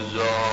گذار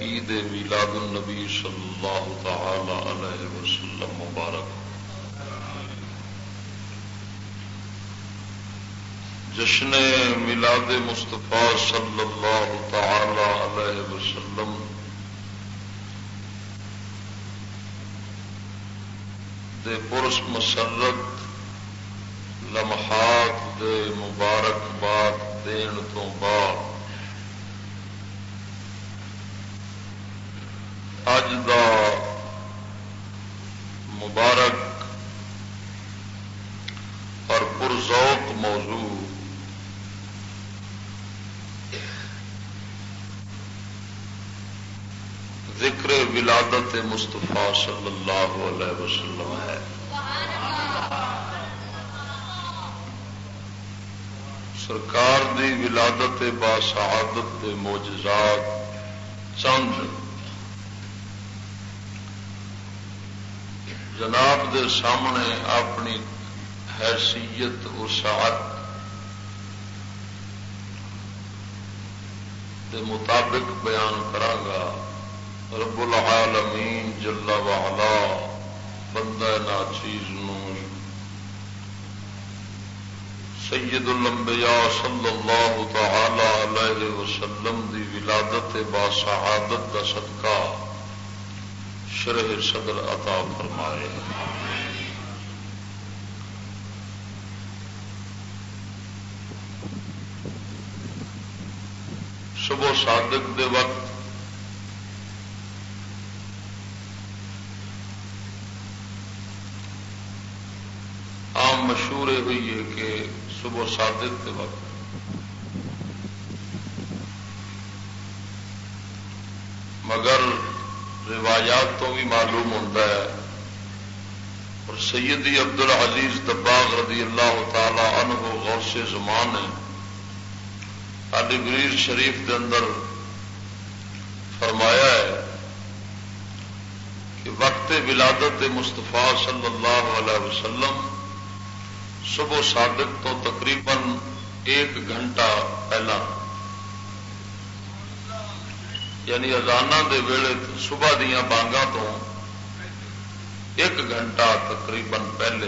عید میلاد النبی صلی اللہ تعالی علیہ وسلم مبارک۔ جشن میلاد مصطفیٰ صلی اللہ تعالی علیہ وسلم۔ دے پرس مسرت لمحات دے مبارکباد دین تو بعد۔ اج دا مبارک اور پرزوق موضوع۔ ذکر ولادت مستفا صلی اللہ علیہ وسلم ہے۔ سرکار دی ولادت با شہادت موجزات چند جناب دے سامنے اپنی حیثیت وسعت دے مطابق بیان کرانگا رب العالمین جلا والا بندہ نا سید الانبیاء صلی اللہ تعالی علیہ وسلم دی ولادت با شہادت دا صدقہ شرح صدر عطا فرمائے۔ صبح صادق دے وقت عام مشہور ہوئی ہے کہ صبح صادق دے وقت مگر روایات تو بھی معلوم ہوتا ہے اور سیدی عبد العزیز دباغ رضی اللہ تعالی عنہ غوث زمان ہے علی گریر شریف کے اندر فرمایا ہے کہ وقت ولادت مستفا صلی اللہ علیہ وسلم صبح صادق تو تقریباً ایک گھنٹہ پہلا۔ یعنی ازانا دے ویلے صبح دیا بانگا تو ایک گھنٹہ تقریباً پہلے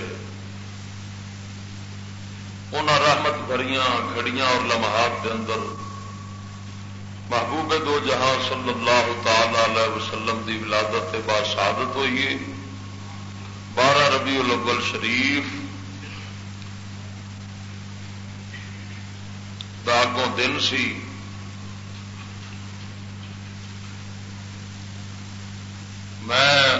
ان رحمت بھریاں گھڑیاں اور لمحات کے اندر محبوب دو جہاں صلی اللہ تعالی علیہ وسلم کی ولادت بعد شہادت ہوئی ہے۔ بارہ ربیع الاول شریف داگوں دن سی۔ میں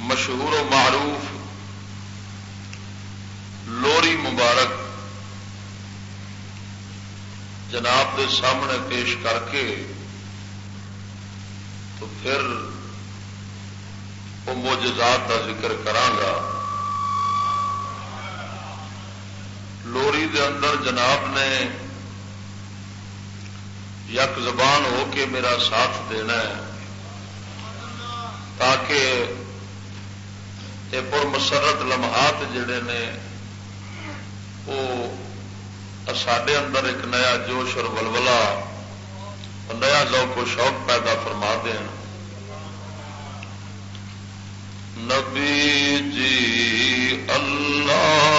مشہور و معروف لوری مبارک جناب کے سامنے پیش کر کے تو پھر وہ موجزات کا ذکر کرانگا لوری دے اندر جناب نے یک زبان ہو کے میرا ساتھ دینا ہے تاکہ یہ پر مسرت لمحات جڑے نے وہ سڈے اندر ایک نیا جوش اور ولولا نیا ذوق و شوق پیدا فرما دین نبی جی اللہ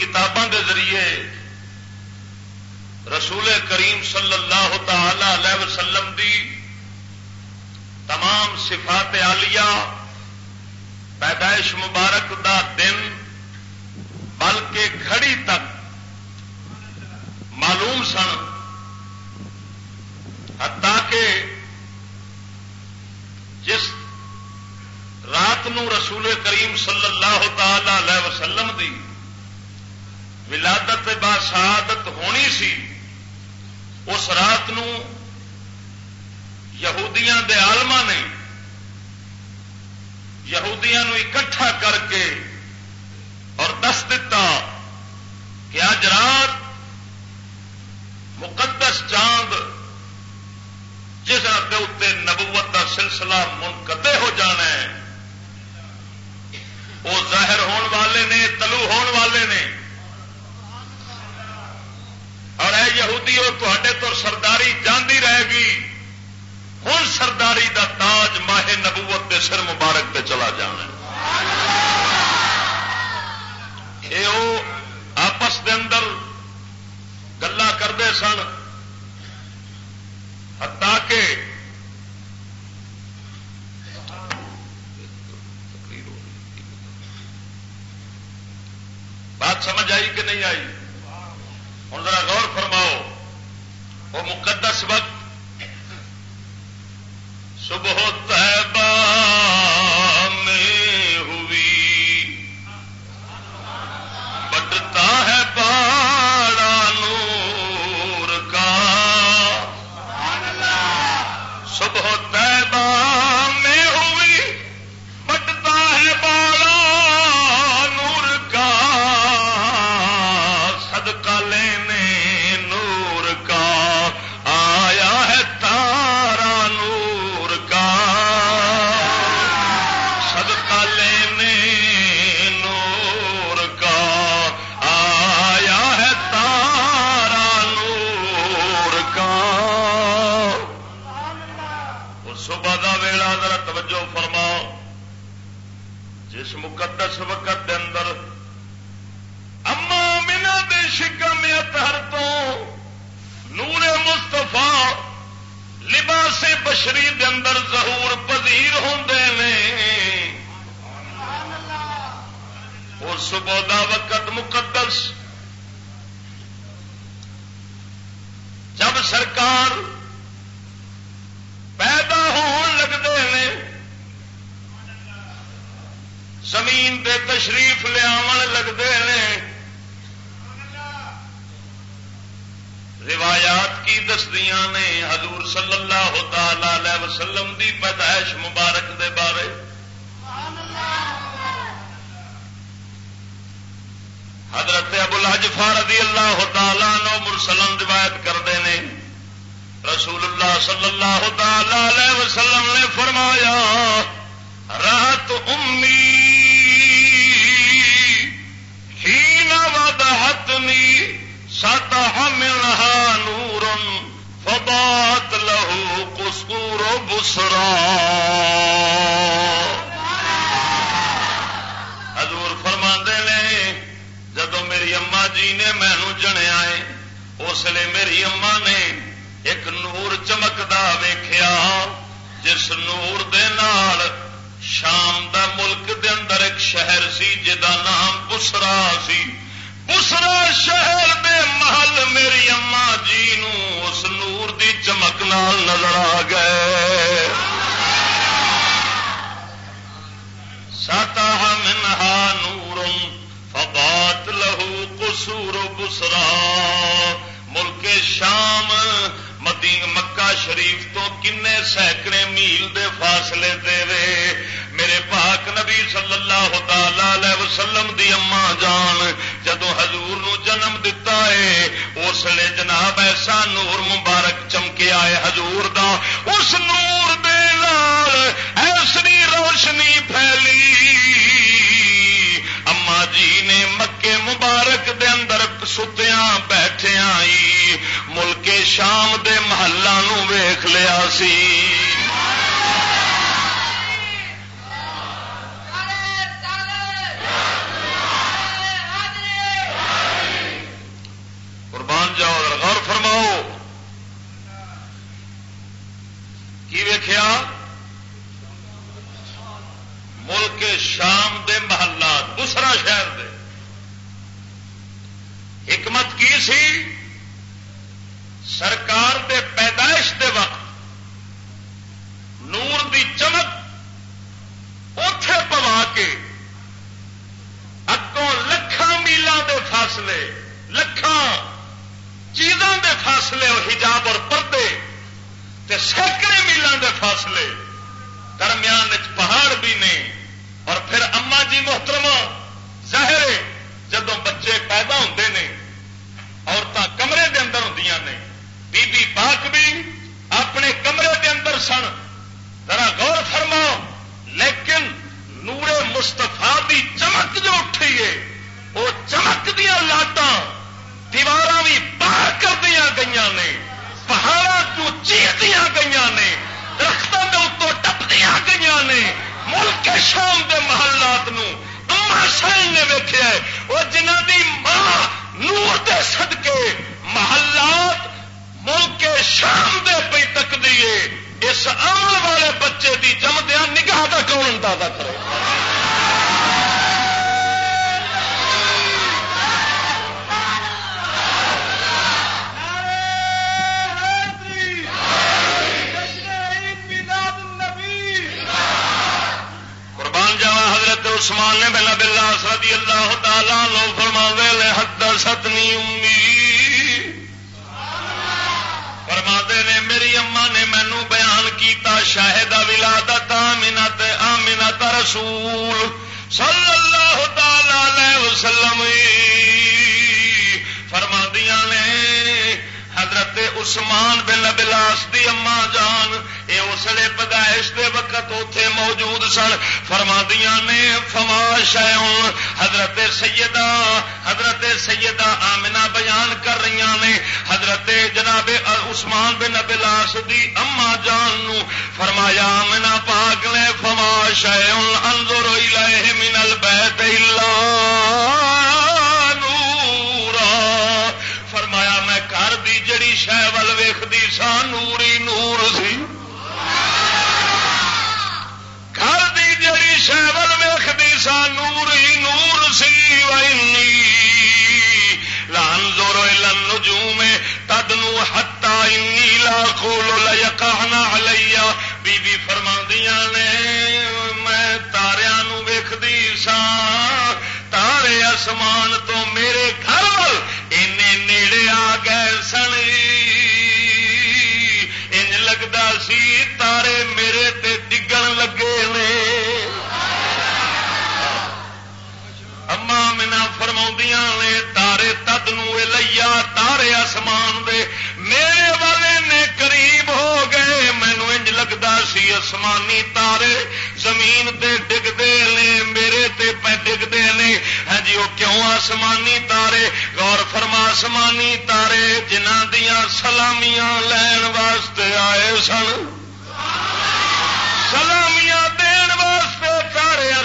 کتابوں کے ذریعے رسول کریم صلی اللہ تعالی علیہ وسلم دی تمام صفات عالیہ، پیدائش مبارک دا دن بلکہ گھڑی تک معلوم سن۔ حتیٰ کہ جس رات نو رسول کریم صلی اللہ تعالی علیہ وسلم دی ولادت با شہادت ہونی سی، اس رات نو یہودیاں دے آلما نے یہودیاں نو اکٹھا کر کے اور دس دتا کہ اج رات مقدس چاند جس اتنے نبوت کا سلسلہ منقطع ہو جانا ہے، وہ ظاہر ہون والے نے، تلو ہون والے نے اور اے یہودی وہ تے تو سرداری جاندی رہے گی۔ ہوں سرداری دا تاج ماہ نبوت کے سر مبارک پہ چلا جانا یہ آپس دے اندر گلا کرتے سن۔ ہتا کے بات سمجھ آئی کہ نہیں آئی؟ ہوں ذرا غور فرماؤ۔ وہ مقدس وقت صبح ہوتا میں ہوئی۔ بٹتا ہے اندر۔ اما مینا دے شکم اتہر تو نور مستفا لباس بشری دے اندر ظہور پذیر ہوندے نے۔ اور صبح دا وقت مقدس۔ جب سرکار پیدا ہون لگتے ہیں زمین تے تشریف لیا لگتے ہیں۔ روایات کی دسدیاں نے حضور صلی اللہ تعالی علیہ وسلم دی پیدائش مبارک دے بارے۔ حضرت ابو الحجفا رضی اللہ تعالی نو مرسلم روایت کرتے ہیں رسول اللہ صلی اللہ تعالی علیہ وسلم نے فرمایا، رات امی ہی ودہتنی سطح منها نور فبات له قصور بسرا۔ حضور فرما نے جدو میری اما جی نے مینو جنیا ہے، اس لیے میری اما نے ایک نور چمکدا ویخیا جس نور دے نال شام دا ملک دے اندر ایک شہر سی جدا نام بسرا سی۔ اسرا شہر دے محل میری اما جی نو اس نور دی چمک نال نظر آ گئے۔ ستا منہا نور فبات لہو قصور بسرا۔ ملک شام مدی مکہ شریف تو کنے سینکڑے میل دے فاصلے دے رے میرے پاک نبی صلی اللہ تعالی علیہ وسلم دی اما جان جدو حضور نو جنم دتا ہے، اس لیے جناب ایسا نور مبارک چمکے آئے حضور دا۔ اس نور دے ایسری روشنی پھیلی۔ اما جی نے مکے مبارک دے اندر ستیاں بیٹھے آئی ملک شام دے محلہ ویخ لیا سی فما شہ انظر الیہ من البیت اللہ جڑی شہ ول ویختی سا، نوری نور سی۔ گھر دی جڑی شہ ول ویختی سا، نوری نور سی۔ وی لان زور لن نجو میں تد ہتا لا کھولو لکانا لیا بی بی فرما نے آسمان تو میرے گھر نیڑے آ گئے سن۔ انج لگتا سی تارے میرے تے ڈگن لگے نے۔ اما منا فرما نے تارے تد لیا تارے آسمان دے میرے والے نے قریب ہو گئے مینو انج لگتا سی آسمانی تارے زمین تے ڈگتے نے میرے تے پہ ڈگتے نے ہاں جی وہ کیوں آسمانی تارے غور فرما آسمانی تارے جنہ دیا سلامیاں لین واسطے آئے سن سلامیاں دین واسطے چارے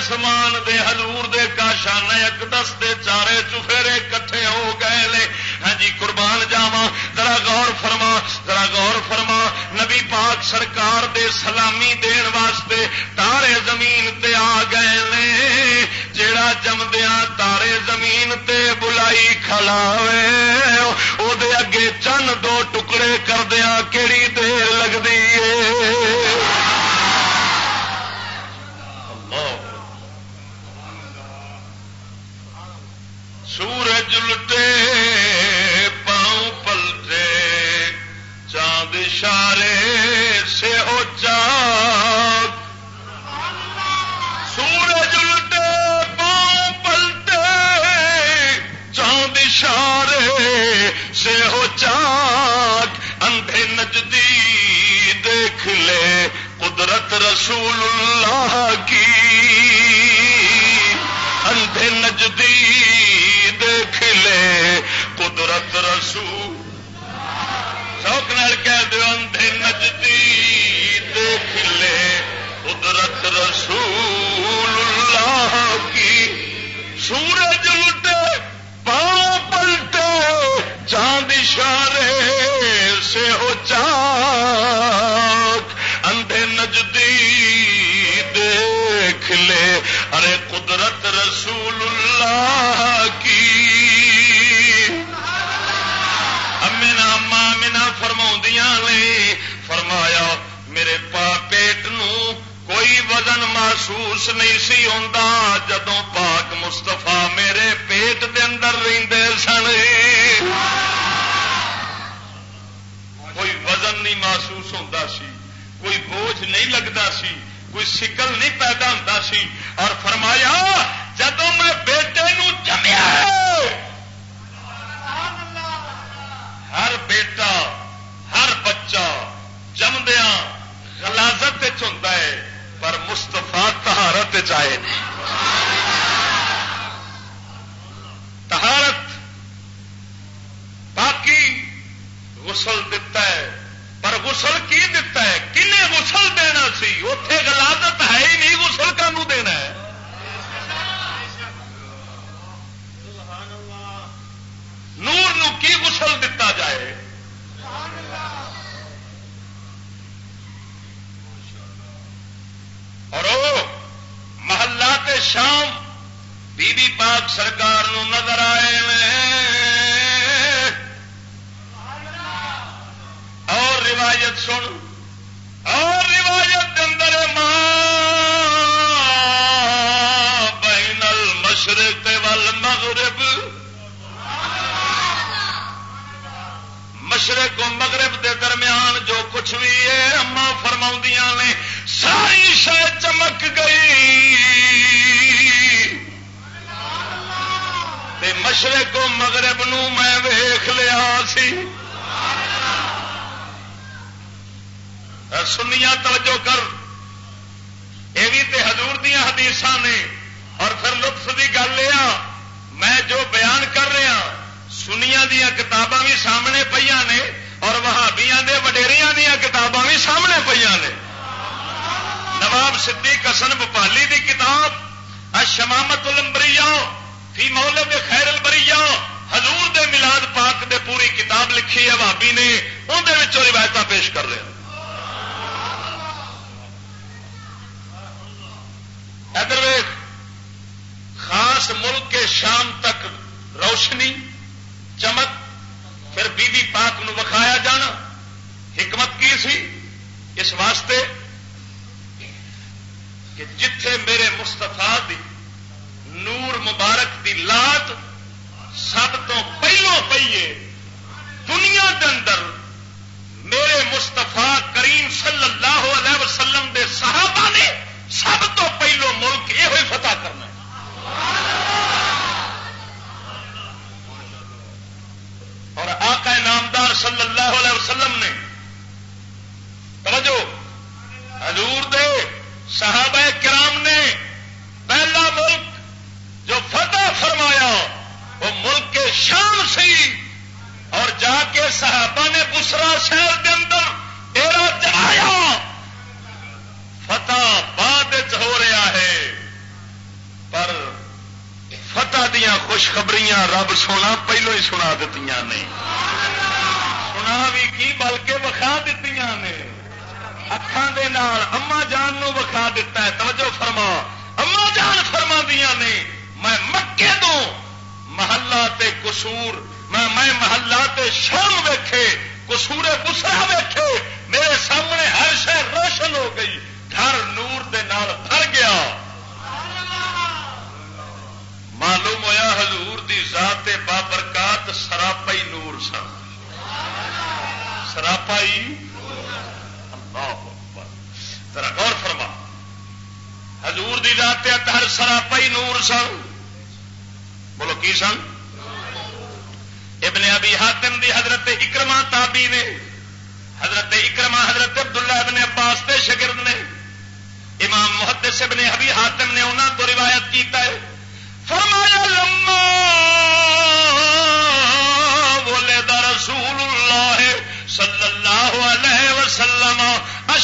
آسمان دے حضور دے کاشان اقدس دے چارے چفیرے کٹھے ہو گئے لے ہاں جی قربان جاوا ذرا غور فرما، ذرا غور فرما۔ نبی پاک سرکار دے سلامی دین واسطے تارے زمین تے آ گئے نے۔ جیڑا جمدیا تارے زمین تے بلائی کھلاوے، او دے اگے چند دو ٹکڑے کردیا کیڑی دیر لگتی ہے سورج لٹے، پاؤں پلٹے۔ چاند اشارے سے ہو چاند۔ سورج لٹے، پاؤں پلٹے۔ چاند اشارے سے ہو چاند۔ اندھے نجدی دیکھ لے، قدرت رسول اللہ کی۔ اندھے نجدی لے قدرت رسول شوق نال کہہ دو اندھے نچتی سی آ جدو پاک مستفا میرے پیٹ دے اندر ریندے سن۔ کوئی وزن نہیں محسوس ہوتا سی، کوئی بوجھ نہیں لگتا سی، کوئی سکل نہیں پیدا ہوتا سی۔ اور فرمایا جدو میں بیٹے نو جمیا۔ caen. امام صدیق حسن بپالی دی کتاب اشمامت المبری فی مولب خیر البری حضور دے ملاد پاک دے پوری کتاب لکھی ہے بھابی نے اندر روایت پیش کر رہے ہیں۔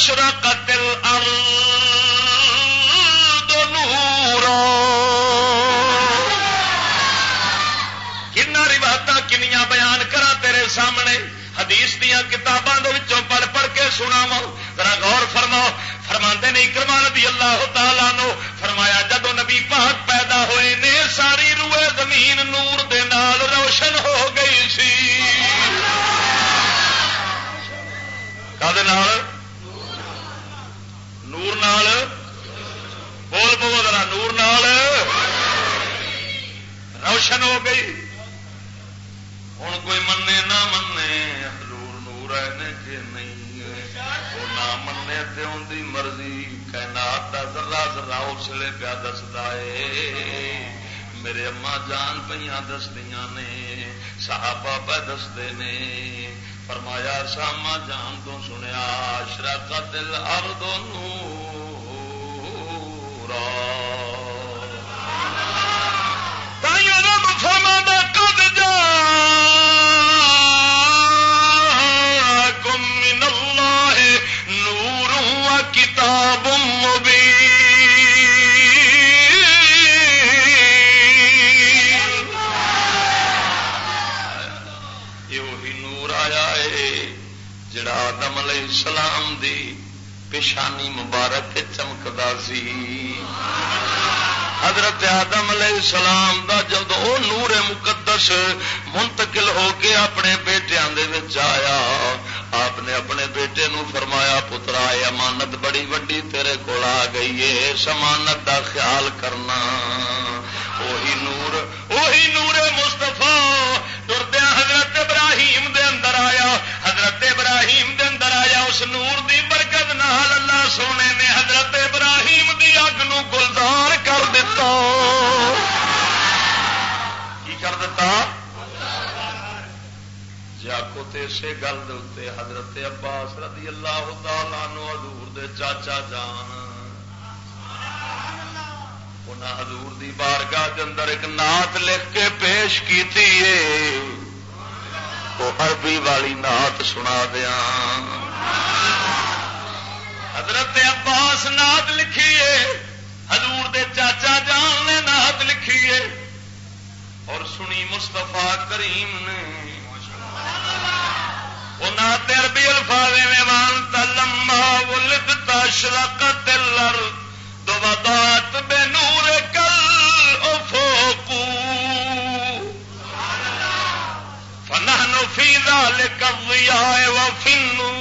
واشرقت الارض نورا. کنہ روایت کنیاں بیان کرا تیرے سامنے؟ حدیث دیا کتاباں پڑھ پڑھ کے سناو ذرا غور فرماؤ. فرما نہیں کرما رضی اللہ تعالیٰ نو فرمایا جدو نبی پاک پیدا ہوئے نے ساری روئے زمین نور دے نال روشن ہو گئی سی. نال؟ پو ذرا نور نال۔ روشن ہو گئی۔ ہوں کوئی منے نہ منے، حضور نور ہے کہ نہیں وہ نہ منے تے ان دی مرضی ذرا ذرا اسلے پیا دستا ہے۔ میرے اما جان پہ دسدیاں نے، صحابہ پہ دستے نے۔ فرمایا ساما جان تو سنیا، شرکت دل اردو نور۔ ارد فرما جا کتاب یہ نور آیا ہے جڑا آدم علیہ السلام دی پیشانی مبارک چمکدا سی حضرت آدم علیہ السلام دا جب وہ نور مقدس منتقل ہو کے اپنے بیٹیا آیا آپ نے اپنے بیٹے نو فرمایا پترا یہ امانت بڑی وڈی تیرے کو آ گئی ہے اس امانت دا خیال کرنا وہی نور وہی نور مستفا دردیا حضرت ابراہیم دے اندر آیا۔ حضرت ابراہیم دے اندر آیا۔ اس نور دی برکت نال اللہ سونے نے حضرت ابراہیم دی اگ نو گلدار کر دیتا۔ کی کر دیتا؟ جی آخو گل دے حضرت عباس رضی اللہ تعالیٰ حضور دے چاچا جان۔ انہیں حضور دی بارگاہ کے اندر ایک نعت لکھ کے پیش کی وہ عربی والی نعت سنا دیا حضرت عباس نعت لکھیے حضور دے چاچا جان نے نعت لکھیے اور سنی مستفا کریم نے۔ عربی الفاظ میں مان لما ولدتا شرقت الارض۔ دوادات بے نور کل افوقو فنحن فی ذالک الضیاء وفی النور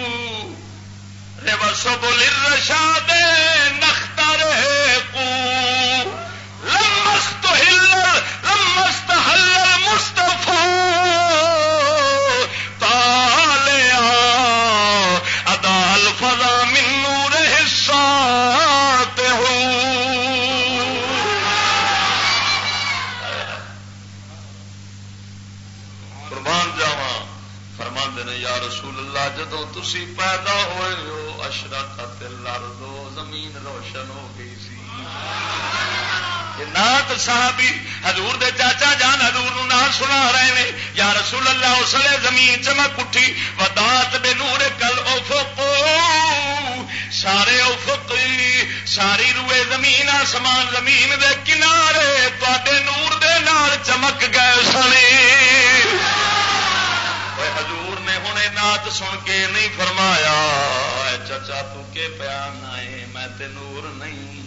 الرشاد نخترقو۔ جدو تسی پیدا ہوئے ہو اشرا کا تل دو زمین روشن ہو گئی سی۔ نات صحابی حضور دے چاچا جان حضور نہ سنا رہے ہیں یا رسول اللہ، اس لیے زمین چمک اٹھی ودات بے نور کل افق، سارے افق ساری روئے زمین، آسمان زمین دے کنارے تے نور دے نال چمک گئے سنے۔ حضور نے ہوں نات سن کے نہیں فرمایا چچا تے پیان آئے میں تے نور نہیں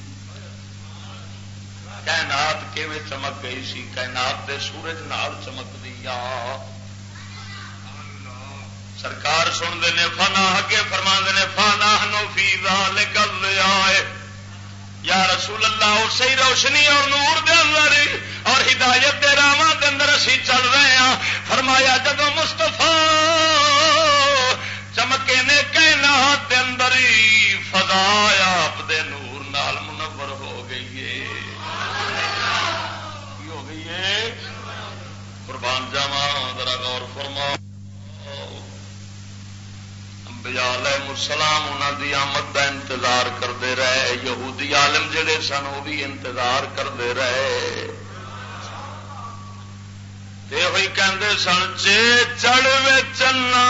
کائنات کیویں چمک گئی سی کائنات دے سورج نال چمک دیا سرکار سنتے نے فنا اگے فرما نے فانا نو فی لے گل آئے یا رسول اللہ، اور صحیح روشنی اور نور دے اندر، اور ہدایت دے راواں دے اندر اسی چل رہے ہیں۔ فرمایا جب مستفا چمکے نے کہنا دے اندر ہی فضا آپ دے نور نال منور ہو گئی ہے۔ ہو گئی ہے؟ قربان جاوا ذرا غور فرما انبیاء علیہ السلام انہوں دی آمد کا انتظار کرتے رہے۔ یہودی عالم جڑے سن، وہ بھی انتظار کرتے رہے۔ ہوئی کہندے سن چے چڑھ چنا۔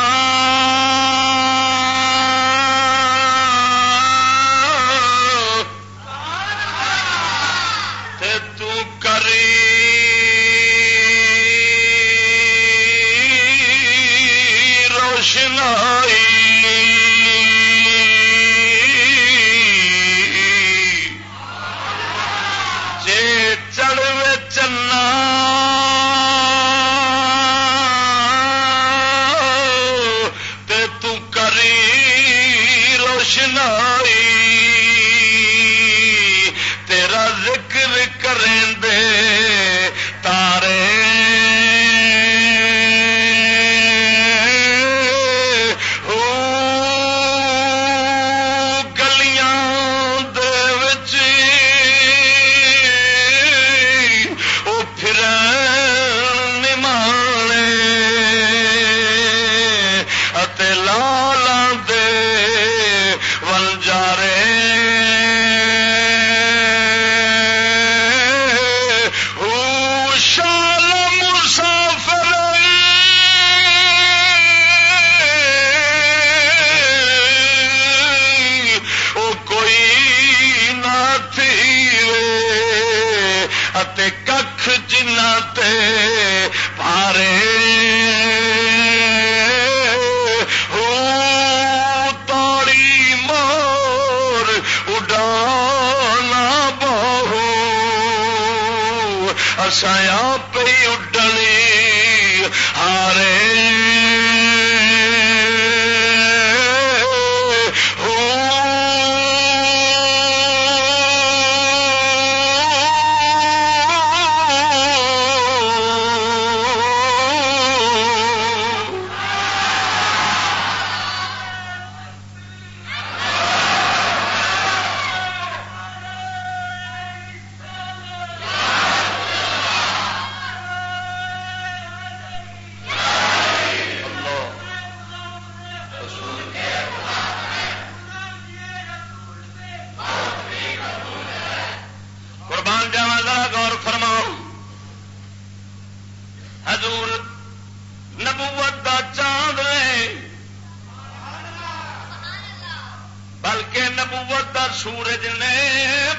سورج نے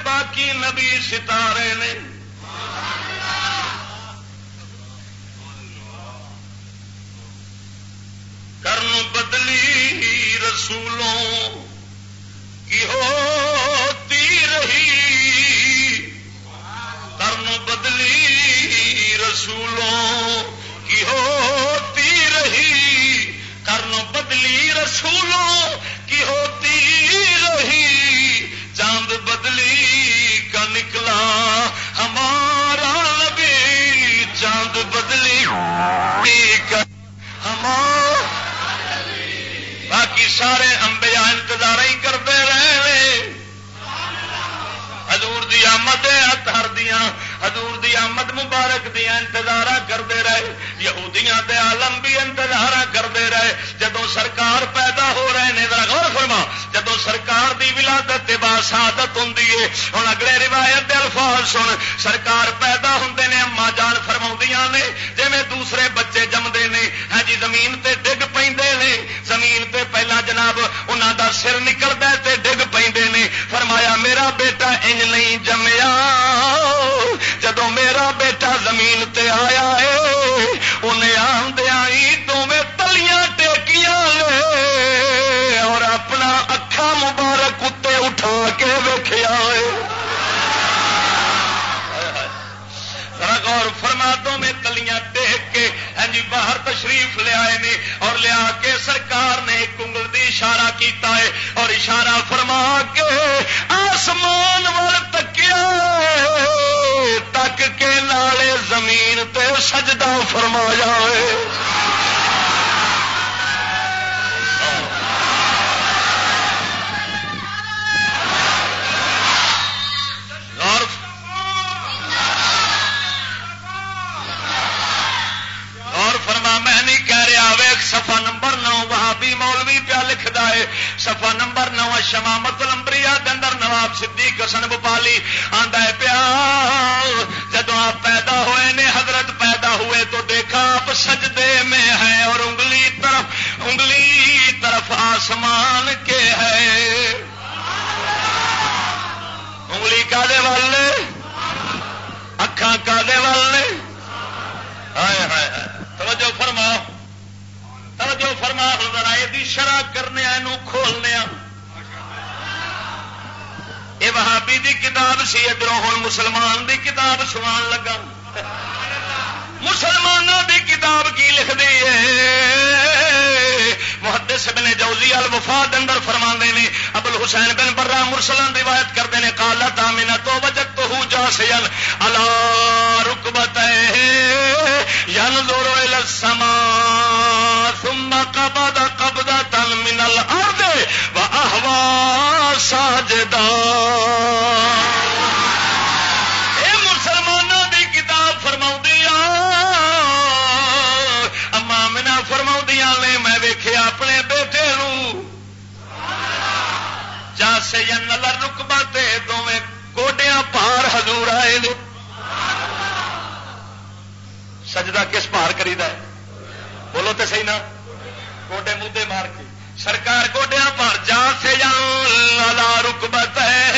باقی نبی ستارے نے۔ کرن بدلی رسولوں حضور دی آمد مبارک دیا انتظار کرتے رہے، یہودیاں دے عالم بھی انتظار کرتے رہے۔ جدو سرکار پیدا ہو رہے ہیں غور فرما جب سرکار دی ولادت تے باسعادت ہوں ہوں اگلے روایت دے الفاظ سن، سرکار پیدا ہوں نے اما جان فرما نے جی دوسرے بچے جمتے ہیں ہاں جی زمین تے ڈگ پہ زمین تے پہلا جناب انہوں دا سر نکلتا ہے ڈگ پہ فرمایا، میرا بیٹا انج نہیں جمیا، جدو میرا بیٹا زمین تے آیا ہے انہیں آمدیا ہی دونوں تلیاں مبارک اتنے اٹھا کے ویخیا اور فرمادوں میں کلیاں دیکھ کے ہاں جی باہر تشریف لے آئے نے اور لیا کے سرکار نے ایک انگل دی اشارہ کیتا ہے اور اشارہ فرما کے، آسمان وال تکیا تک کے نالے زمین تے سجدہ فرمایا ہے۔ میں نہیں کہہ رہا ویخ سفا نمبر نو، وہابی مولوی پیا لکھتا ہے۔ سفا نمبر نو شمامت لمبری آدر نواب سدھی کسن بپالی آدھا ہے، پیا جدو آپ پیدا ہوئے نے، حضرت پیدا ہوئے تو دیکھا آپ سجدے میں ہے اور انگلی طرف انگلی طرف آسمان کے ہے۔ انگلی کا دے والے؟ اکھا کا دے والے؟ ہائے ہائے ہائے۔ توجہ فرما توجہ فرما ہوں دی شرح کرنے کھولنے یہ وہابی دی کتاب سی ادھر ہوں مسلمان دی کتاب سوان لگا۔ مسلمانوں دی کتاب کی لکھ دی ہے۔ محدث ابن جوزی الوفاد اندر فرماندے نے، ابو حسین بن برا مرسلن روایت کرتے ہیں قال تامنا تو وجد تو ہو جاسیل الا رکبت ينظر الى السماء ثم قبض قبضه من الارض سین اللہ رکبا دونیں گوڈیا پار حضور آئے سجدا سجدہ کس پار کری ہے؟ بولو تے صحیح نا۔ گوڈے مدے مار کے۔ سرکار گوڈیا پار جا سے لالا رکبت ہے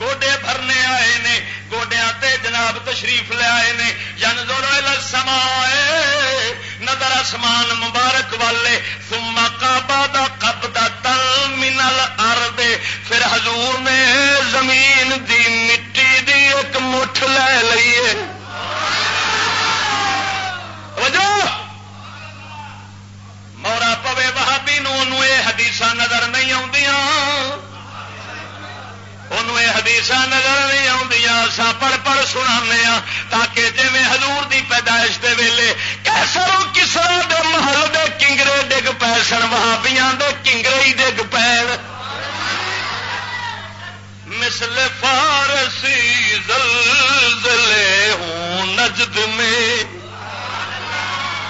گوڈے بھرنے آئے نے۔ گوڈیا تے جناب تشریف لے آئے نے۔ جن زور سما نظر آسمان مبارک والے۔ سما کا دا کب دل منل پھر حضور نے زمین دی مٹی دی ایک مٹھ لے لیے۔ مورا پوے بہبی نو یہ حدیث نظر نہیں آدیاں انہوں یہ حدیث نظر نہیں آدیا سا پڑھ پڑھ سنا تاکہ جی حضور دی پیدائش دے ویلے کیسر کسرا دے محل دے کنگرے ڈگ پی سن بہبیاں کنگرے ہی ڈگ پی مسل فارسی زلزلے ہوں نجد میں۔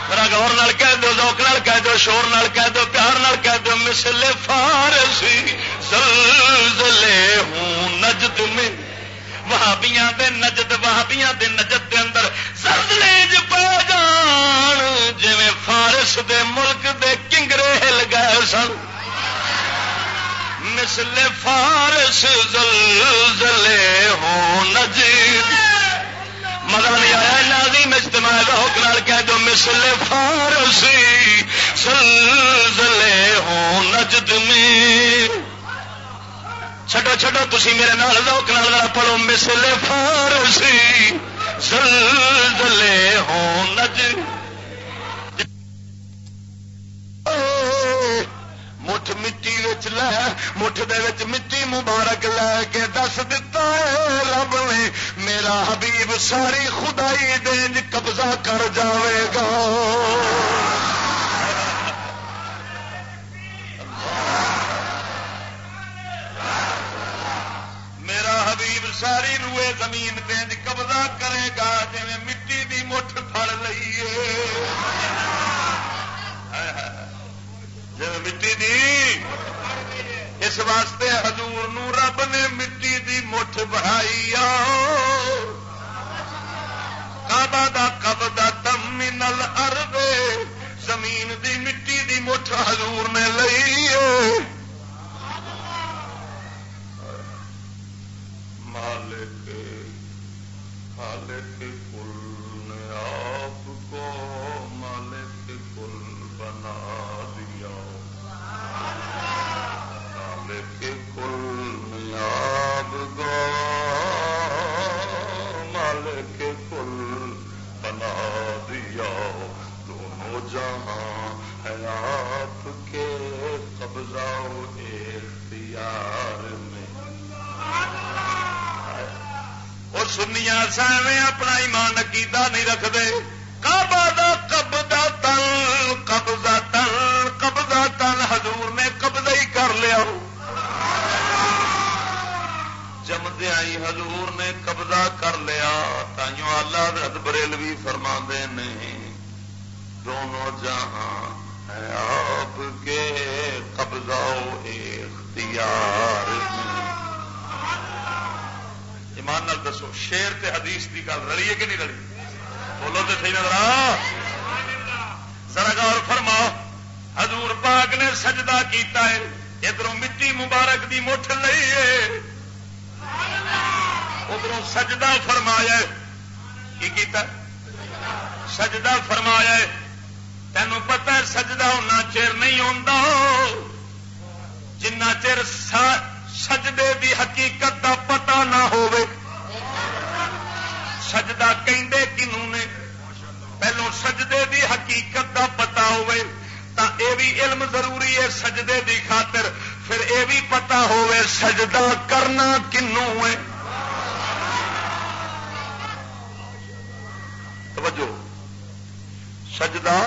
میرا گور نال کہہ دو، ذوق نال کہہ دو، شور نال کہہ دو، پیار نال کہہ دو مسل فارسی زلزلے ہوں نجد میں۔ وہابیاں دے نجد، وہابیاں دے نجد دے اندر زلزلے ج پہ جان جی فارس دے ملک دے کنگرے ہل گئے سن۔ مسل فارس زلزلے ہوں نجد مگر نہیں آیا نازیم اجتماع روک نال کہہ دو مسل فارسی سلزلے ہوں نجد میں چھٹو چھٹو تسی میرے نال روک نال پڑھو۔ مسل فارسی سلزلے ہوں نجد مٹھ مٹی وچ لے مٹھ دے وچ مٹی مبارک لے کے دس دتا ہے رب نے میرا حبیب ساری خدائی دینج قبضہ کر جاوے گا میرا حبیب ساری روئے زمین دینج قبضہ کرے گا جی مٹی دی مٹھ پڑ لئیے جی مٹی دی؟ اس واسطے حضور نو رب نے مٹی دی مٹھ بڑھائی کعبہ دا قبضہ تم نل ارد زمین دی مٹی دی مٹھ حضور نے لئی مالک خالق سنیا سیویں اپنا ایمان عقیدہ نہیں رکھتے کعبہ دا قبضہ تن قبضہ تن قبضہ تن حضور نے قبضہ ہی کر لیا۔ جمدیا ہی حضور نے قبضہ کر لیا۔ تائیوں اللہ حضرت بریلوی فرما دے نہیں دونوں جہاں آپ کے قبضہ اختیار ایمان نال دسو شیر تے حدیث کی گل رلی ہے کہ نہیں رلی؟ بولو تو صحیح نظر ذرا غور فرما، حضور پاک نے سجدہ کیتا ہے ادھر مٹی مبارک دی مٹھ لئی ہے۔ ادھر سجدہ فرمایا کی کیتا؟ سجدہ فرمایا تینوں پتہ ہے سجدہ ہونا چیر نہیں ہوتا جنہ چر سجدے دی حقیقت دا پتا نہ ہوئے سجدہ کہندے کنوں نے؟ پہلو سجدے دی حقیقت دا پتا ہوئے، تا اے بھی علم ضروری ہے سجدے دی خاطر، پھر اے بھی پتا ہوئے سجدہ کرنا کنوں ہے؟ توجہ، سجدہ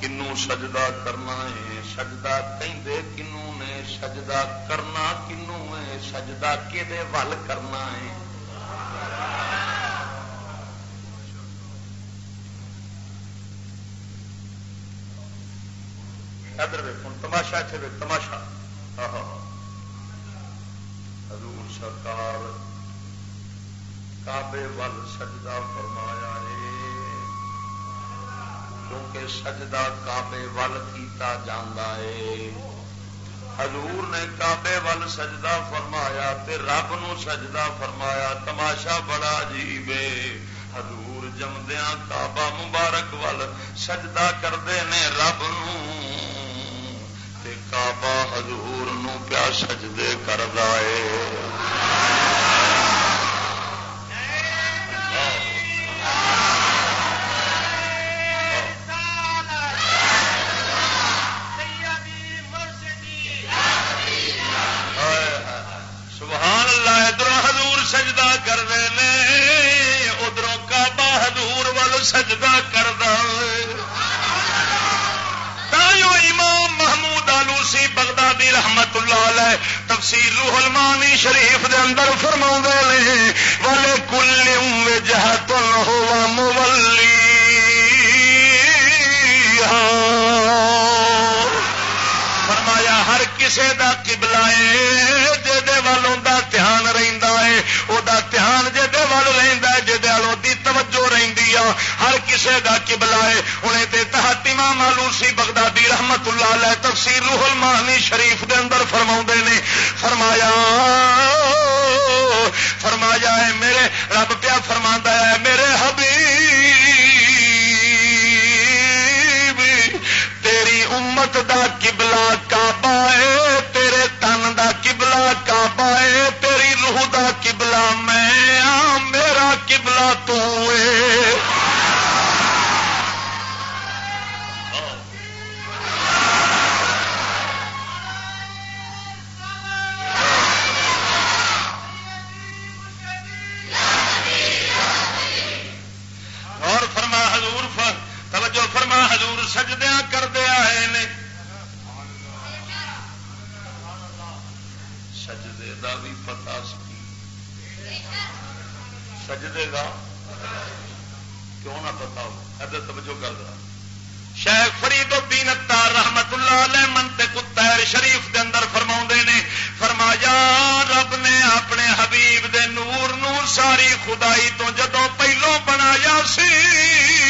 کنوں سجدہ کرنا ہے، سجدہ کہندے کنوں نے، سجدہ کرنا کنوں ہے، سجدہ کہ ول کرنا ہے؟ ادھر ویک تماشا اتنے تماشا۔ ہاں، ہاں، ہاں۔ حضور سرکار کابے ول سجدہ فرمایا ہے۔ کیونکہ سجدہ کابے ول کیتا جانا ہے۔ حضور نے کابے ول سجدہ فرمایا تے رب نو سجدہ فرمایا، تماشا بڑا عجیب ہے۔ حضور جمدیا کعبہ مبارک ول سجدہ کرتے ہیں رب نو۔ تے کعبہ حضور نو پیا سجدے اللہ ادھر حضور سجدہ کرتے ہیں، ادھر کعبہ حضور وال سجدہ کرتا امام محمود آلوسی بغدادی رحمت اللہ علیہ تفسیر روح المانی شریف دے اندر فرما نے والے کل جہت ہوا مولی ہاں کسے دا قبلہ ہے جے والوں دا دھیان رہندا ہے۔ او دا دھیان جے وال رہندا ہے جے والوں دی توجہ رہندی آ۔ ہر کسے دا قبلہ ہے۔ انہیں تے تحت امام علوسی بغدادی رحمت اللہ علیہ تفسیر روح المانی شریف دے اندر فرماوندے نے۔ فرمایا فرمایا ہے میرے رب، پیا فرماندا ہے، میرے تیری دا قبلہ کعبہ ہے، تیرے تن دا قبلہ کعبہ ہے، تیری روح دا قبلہ میں آ، میرا قبلہ تو اور فرما سجدیا کردے آئے نے۔ سجدے دا بھی پتا سجدے کا کیوں نہ پتا ہو؟ ادھر توجہ کر دیا شیخ فرید الدین اتار رحمت اللہ علیہ منطق الطیر شریف دے اندر فرما نے، فرمایا، رب نے اپنے حبیب دے نور نور ساری خدائی تو جدو پہلو بنایا سی۔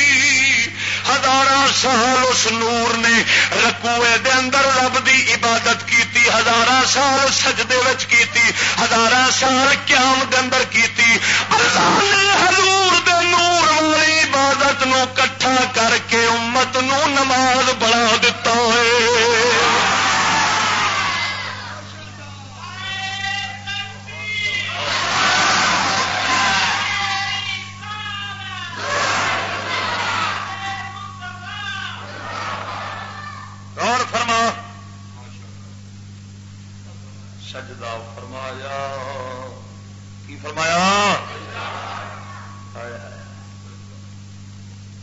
ہزار سال اس نور نے رکوے دے اندر رب دی عبادت کیتی ہزارہ سال سجدے وچ کیتی ہزارہ سال قیام دے اندر کیتی۔ اللہ نے حضور دے نور والی عبادت نو کٹھا کر کے امت نو نماز بنا دیتا فرمایا۔ کی فرمایا؟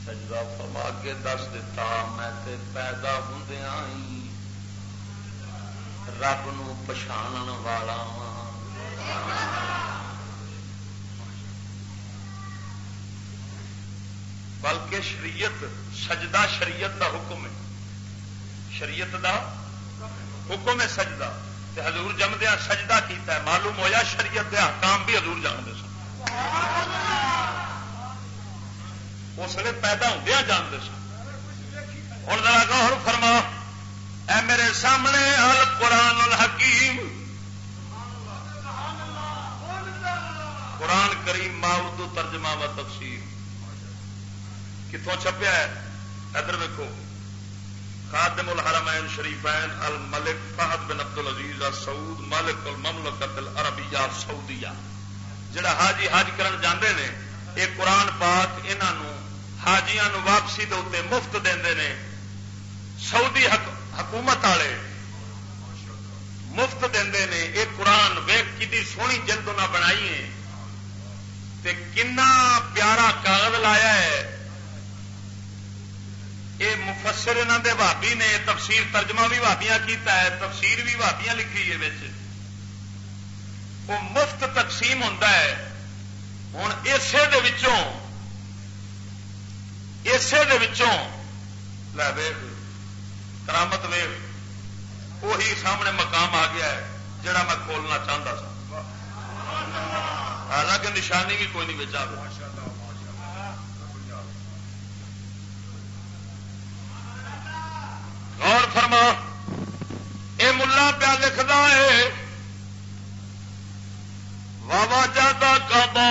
سجدہ فرما کے دس دتا ہاں میں تے پیدا ہوں رب نو پچھان والا ہاں۔ بلکہ شریعت، سجدہ شریعت دا حکم ہے۔ شریعت دا حکم ہے سجدہ۔ حضور جمدیا سجدہ کیتا ہے، معلوم ہویا شریعت دے حکام بھی حضور جانتے سن۔ اس لیے پیدا ہوں جانتے سن۔ ہوں ذرا غور فرما، اے میرے سامنے ال قرآن الحکیم۔ قرآن کریم ما اردو ترجمہ و تفسیر۔ کتوں چھپیا ہے؟ ادھر ویکو خادم الحرمین شریفین الملک فہد بن عبد العزیز سعود، مالک المملکت العربیہ سعودیہ۔ جڑا حاجی حج کرن جاندے نے، یہ قرآن پاک انہوں حاجیاں نو واپسی دے اتنے مفت دے نے۔ سعودی حکومت والے مفت دے نے، یہ قرآن ویک کی سونی جلد نہ بنائی ہے۔ تے کنا پیارا کاغذ لایا ہے یہ مفسر انہوں دے بھابی نے، تفسیر ترجمہ بھی بھابیاں کیتا ہے، تفسیر بھی بھابیاں لکھی ہے وہ مفت تقسیم ہوتا ہے۔ ہوں اسے اسے لے ویخ کرامت ویخ وہی سامنے مقام آ گیا ہے جڑا میں کھولنا چاہتا سا۔ حالانکہ نشانی بھی کوئی نہیں بچا غور اے ملا پیا لکھتا ہے۔ بابا جاتا کبا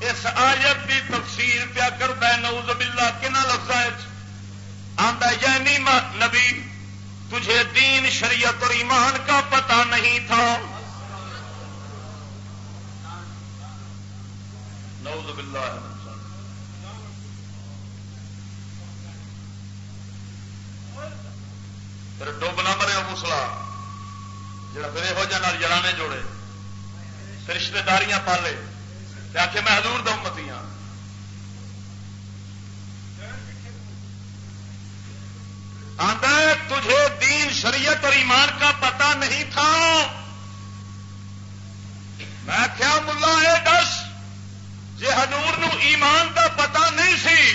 اس آیت کی تفسیر پیا کرتا ہے نوز بلا کن لفظ آتا یعنی نبی، تجھے دین، شریعت اور ایمان کا پتہ نہیں تھا۔ نعوذ باللہ پھر ڈوبنا مرے مسلا جڑا پھر یہو جہاں جلانے جوڑے رشتے داریاں پالے آخے میں حضور دوں متی ہوں آتا تجھے دین، شریعت اور ایمان کا پتا نہیں تھا۔ میں کیا ملا ہے دس جی ہنور ایمان کا پتا نہیں سی،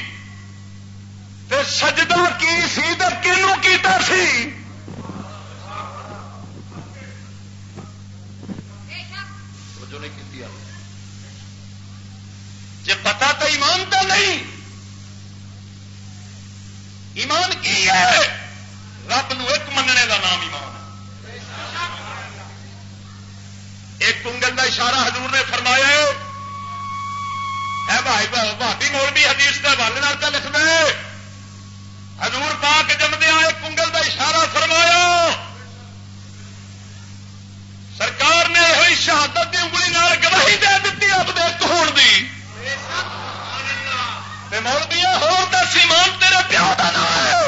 تے سجدہ کی سی؟ تو کنو کیتا سی جی پتا تو ایمان تو نہیں، ایمان کی ہے؟ رب نو ایک مننے کا نام ایمان ایک کنگل کا اشارہ حضور نے فرمایا ہے بھائی بھابی مول حدیث کے حوالے کا لکھ دے حضور پا کے جمدیا ایک کنگل کا اشارہ فرمایا۔ سرکار نے یہ شہادت کی انگلی گواہی دے دیتی اپنے ایک ہونے مولوی ہو دس ایمان تیرے پیو کا نام ہے۔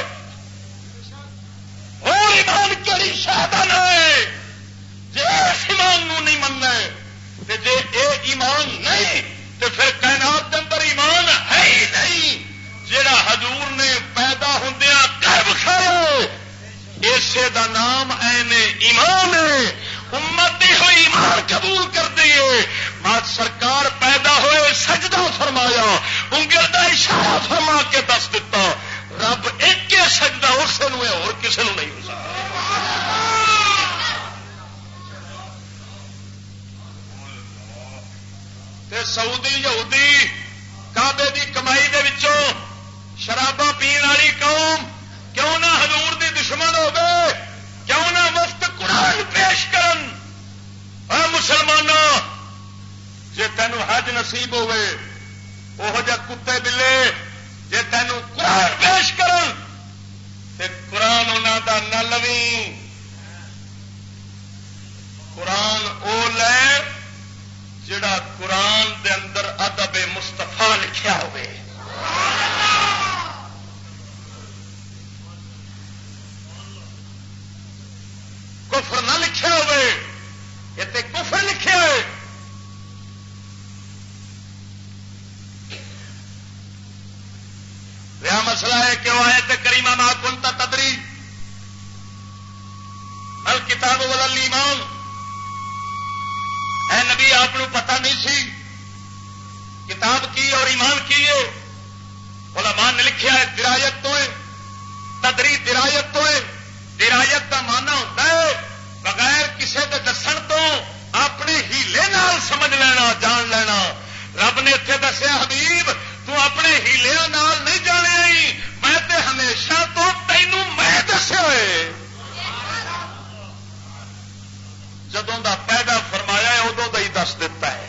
اور ایمان کہڑی شاہ ہے۔ جی اس ایمان نو نہیں مننا جی اے ایمان نہیں تو پھر کائنات کے اندر ایمان ہے ہی نہیں۔ جڑا حضور نے پیدا ہوندیا کر بخایا اسے دا نام اینے ایمان ہے۔ امت دی ہوئی ایمان قبول کر دیے بات سرکار پیدا ہوئے، سجدہ فرمایا انگل کا اشارہ فرما کے دس دیتا رب ایک کے سجدہ اس اور کسی نہیں ہو سکتا سعودی یہودی کابے دی کمائی دے وچوں شرابا پین والی قوم کیوں نہ حضور دی دشمن ہو گئے کیوں نہ مفت قرآن پیش کرن؟ اے مسلمانوں جی تینوں حج نصیب ہوے وہ جا کتے بلے جی تینوں قرآن پیش کر قرآن انہوں کا نہ لوی قرآن او لے جڑا قرآن دے اندر ادب مستفا لکھا ہوئے۔ کفر نہ لکھا ہوئے، یہ کفر لکھے ہوئے۔ رہا مسئلہ ہے کہ وہ آئے تھے کریما کنتا تدری ال کتاب بدل ایمان اے نبی آپ پتا نہیں سی۔ کتاب کی اور ایمان کی ہے۔ علماء نے لکھا ہے، درایت تو ہے۔ تدری درایت تو ہے۔ درایت کا مانا ہوتا ہے، بغیر کسی کے دسن تو اپنے ہیلے نال سمجھ لینا، جان لینا۔ رب نے اتنے دسیا، حبیب، تو اپنے ہیلیا نال نہیں جانے آئی میں تے ہمیشہ تو تینوں میں دسے ہوئے جدوں دا پیدا فرمایا ہے ادو کا ہی دس دیتا ہے۔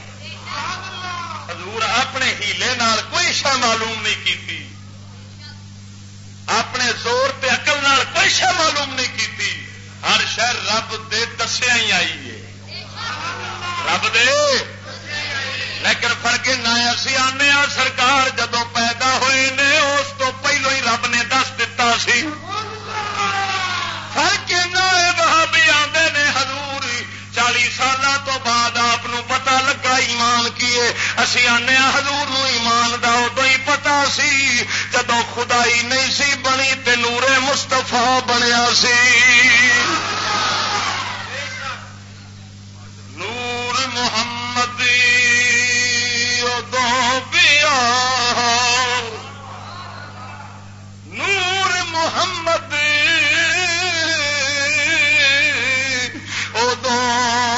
حضور اپنے ہیلے نال کوئی شہ معلوم نہیں کی اپنے زور تے اقل نال کوئی شہ معلوم نہیں کی ہر شہر رب دے دسیا ہی آئی ہے۔ رب دے لیکن فرق نہ اسی آنے سرکار جدو پیدا ہوئے نے، اس تو پہلو ہی رب نے دس دتا سی۔ فرق بھی آتے نے ہزور چالی سال تو بعد آپ پتا لگا ایمان کیے اسی آنے ہزور ایمان دا ادو ہی پتا سی۔ جدو خدائی نہیں سی بنی تے نورے مستفا بنیا سی۔ نور محمد نور محمد دو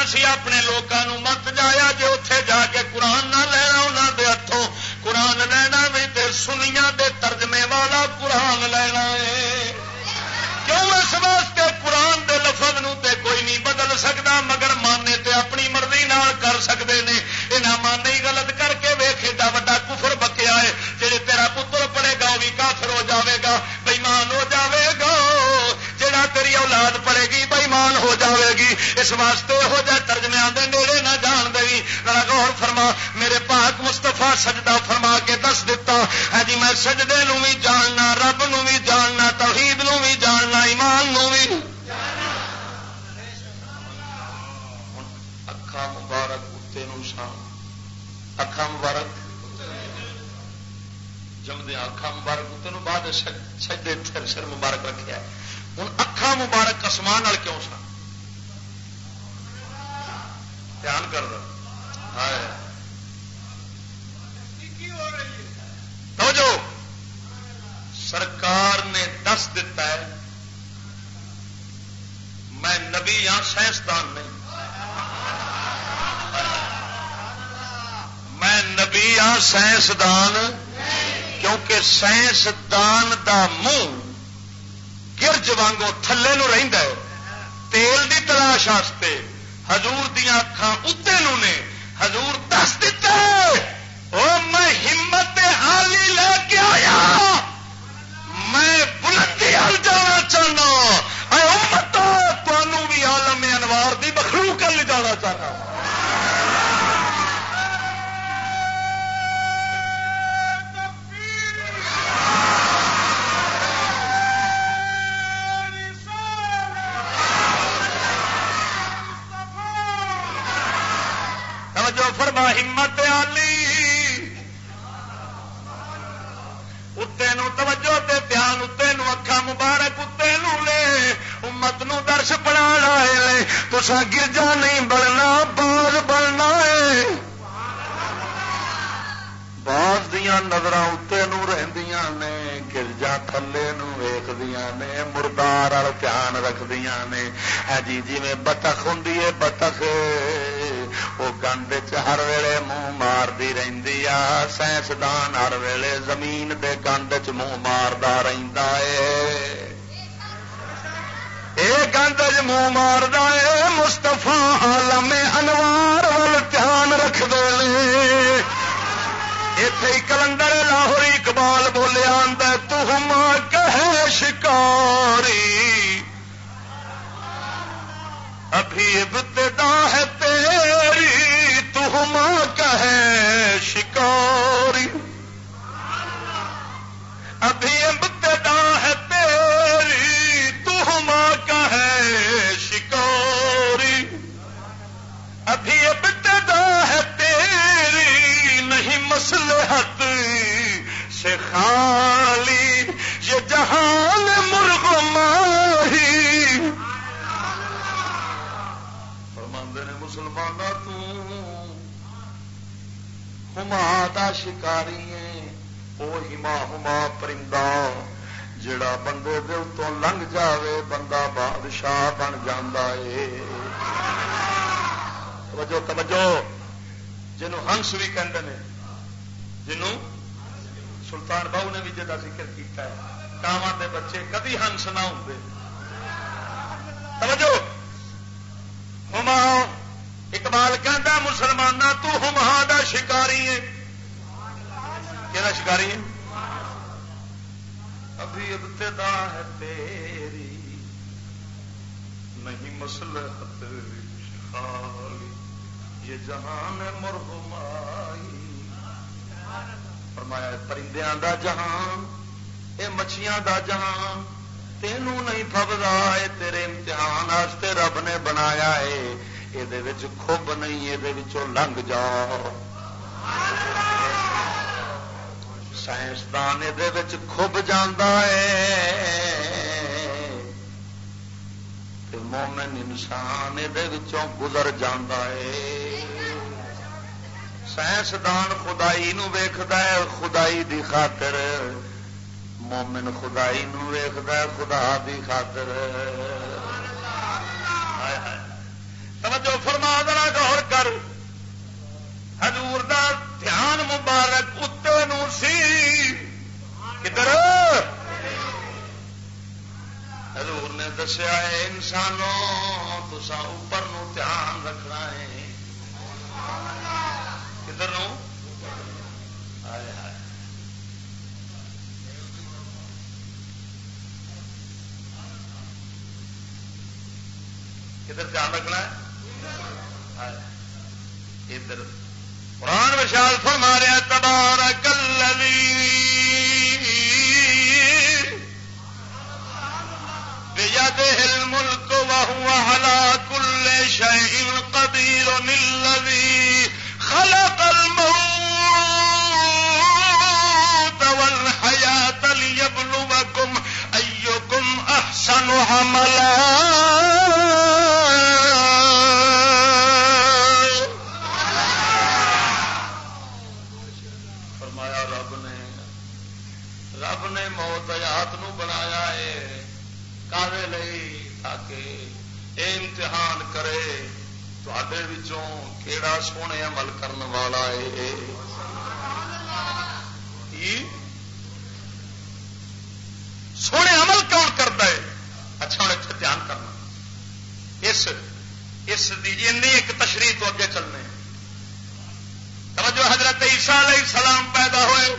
کرنا سی اپنے لوگوں مت جایا جی اتے جا کے قرآن نہ لینا انہوں دے ہاتھوں قرآن لینا بھی تے سنیا دے ترجمے والا قرآن لینا ہے کیوں اس واسطے قرآن دے لفظ نو تے کوئی نہیں بدل سکتا مگر مانے تے اپنی مرضی نال کر سکتے ہیں یہاں مانے ہی غلط کر کے ویخ ایڈا وا کفر بکیا ہے جی تیرا پتر پڑے گا وہ بھی کافر ہو جاوے گا بےمان ہو جاوے گا۔ جڑا تیری اولاد پڑے گی بےمان ہو جاوے گی۔ اس واسطے ہو آدھے نیڑے نہ جان دے ذرا غور فرما، میرے پاک مستفا سجدہ فرما کے دس دتا۔ ہے جی میں سجدے نو بھی جاننا، رب نو بھی جاننا، توحید نو بھی جاننا، ایمان نو بھی اکھا مبارک اتنے شان۔ اکھا مبارک۔ جمدیا اکھا مبارک اتنے بعد سجدے سر مبارک رکھا ہوں اکھا مبارک آسمان کیوں سن دھیان کر دو جو سرکار نے دس دتا ہے میں نبی ہاں سائنسدان نہیں میں نبی ہاں سائنسدان، کیونکہ سائنسدان دا منہ گرج وانگو تھلے نو ہے۔ تیل دی تلاش واسطے ہزور دیا اکھان اتنے نے ہزور دس دیتے او میں ہمت حالی لے کے آیا۔ میں بلندی ہل جانا چاہنا ہاں۔ امت تمہوں بھی عالم انوار دی بخلو کر لے جانا چاہنا ہاں۔ ہمت علی اتنے توجہ تے دھیان اتنے اکھا مبارک اتنے لے۔ امت نو درش بنا لائے تو سا گرجا نہیں بننا، باز بننا ہے۔ باز دیا نظر اتنے رہدیاں نے گرجا تھلے ویخدیا نے، مردار وال دھیان رکھدیا نے۔ ہاں جی جی میں بتخ ہوں بتخ وہ گند ہر ویلے منہ مارتی رہتی آ۔ سائنسدان ہر ویلے زمین دے گند چ منہ مارتا رہتا ہے یہ گند چ منہ مارد ہے مستفا عالم انوار وال دھیان رکھتے اتے کلندر لاہور اقبال بولیا تم کہ شکاری ابھی ابتدا ہے تیری تہما کہ شکاری ابھی ابتدا ہے نہیں مسلحت سے خالی، یہ جہان مرغ ماہی۔ ہما شکاری ہے وہ ہما ہما پرندہ۔ جڑا بندے دے تو لنگ جاوے، بندہ بادشاہ بن جانا ہے۔ توجہ توجہ۔ جنوں ہنس بھی کہتے ہیں جنوں سلطان بہو نے بھی جا ذکر کیتا ہے کاواں دے بچے کدی ہنس نہ ہوں توجہ۔ ہما، اقبال کہہ مسلمان تو ہما دا شکاری ہے کہ شکاری ہے ابھی ابتدا ہے تیری، نہیں مسل یہ جہان مرحمائی فرمایا پرندیاں دا جہان اے مچھیاں دا جہان تینوں نہیں پبدا ہے تیرے امتحان واسطے رب نے بنایا ہے یہ خوب نہیں یہ لنگ جاؤ سائنسدان یہ خوب جانا ہے مومن انسان یہ گزر جانا ہے سائنسدان خدائی ویخد خدائی دی خاطر۔ مومن خدائی ویخد خدا دی خاطر۔ توجہ فرما دنا غور کر۔ حضور دا دھیان مبارک اتنے نو سی۔ کدھر؟ حضور نے دسیا ہے، انسانوں تسا اوپر نو دھیان رکھنا ہے۔ کدھر نو کدھر دھیان رکھنا ہے؟ ادھر۔ قرآن وشال فرما رہا تبار کلوی بيده الملك وهو على كل شيء قدير الذي خلق الموت والحياة ليبلوكم أيكم أحسن عملا. امتحان کرے۔ کیڑا سونے عمل کرنے والا ہے سونے عمل کون کرتا ہے اچھا ہوں اتنے دھیان کرنا اس اس ایک تشریح تو اگے چلنے جو حضرت عیسیٰ علیہ السلام پیدا ہوئے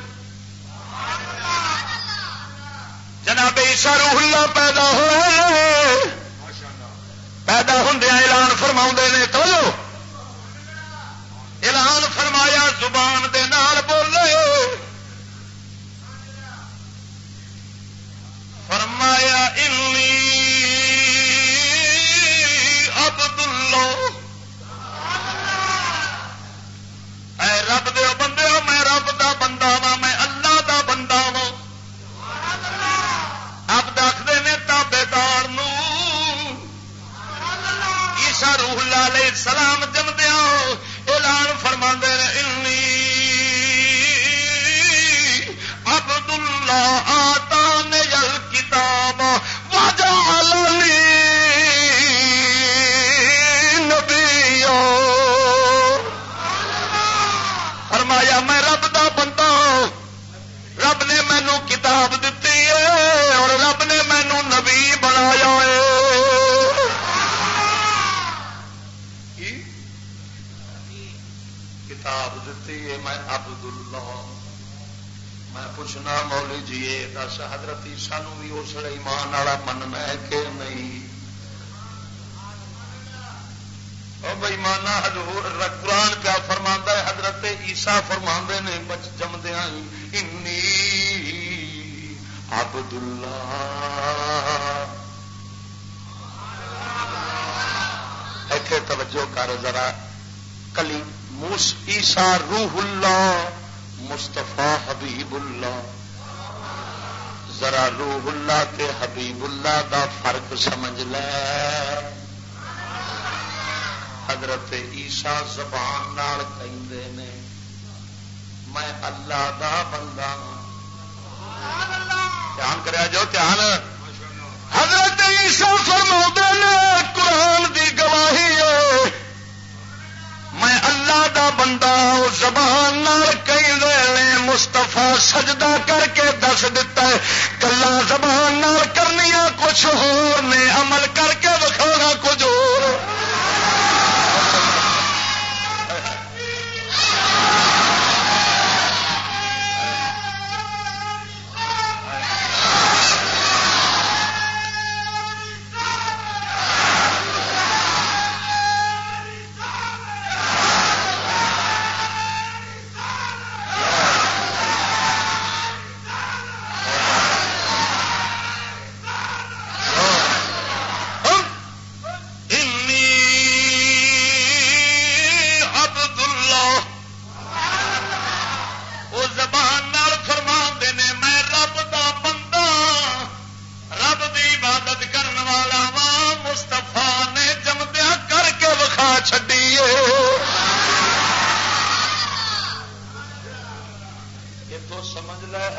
جناب عیسیٰ روح اللہ پیدا ہوئے پیدا ہوں اعلان فرما نے تو اعلان فرمایا، زبان دے نال بولے فرمایا عبد اللہ اے رب دے بندے میں رب دا بندہ وا میں اللہ دا بندہ وا عیسا روح اللہ علیہ السلام جمدیا اعلان فرما انی عبد اللہ آتا دس حضرت سانو بھی اس ایمان والا مننا ہے کہ نہیں۔ بھائی مانا حضور قرآن کیا فرما ہے؟ حضرت عیسا فرما نے بچ جمدیا عبد اللہ ایتھے توجہ کر ذرا۔ کلی موس عیسا روح اللہ مستفا حبیب اللہ۔ ذرا روح اللہ تے حبیب اللہ دا فرق سمجھ لے۔ حضرت عیسا زبان نال کہندے نے، میں اللہ دا بندہ ہاں۔ دھیان کریا جو، دھیان۔ حضرت عیسا فرما نے، قرآن دی گواہی ہے۔ اللہ دا بندہ زبان کئی نے مستفا سجدہ کر کے دس دیتا ہے، کلا زبان کرنی کچھ ہور نے عمل کر کے وکھانا کچھ ہو۔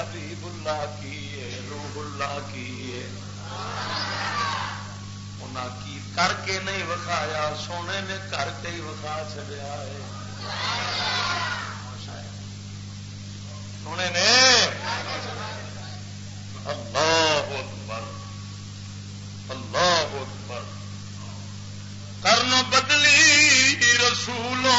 حبیب اللہ کی ہے، روح اللہ کی انہیں کی کر کے نہیں وکھایا، سونے نے کر کے ہی وکھا چلیا ہے۔ سونے نے اللہ اکبر اللہ اکبر۔ کرن بدلی رسولوں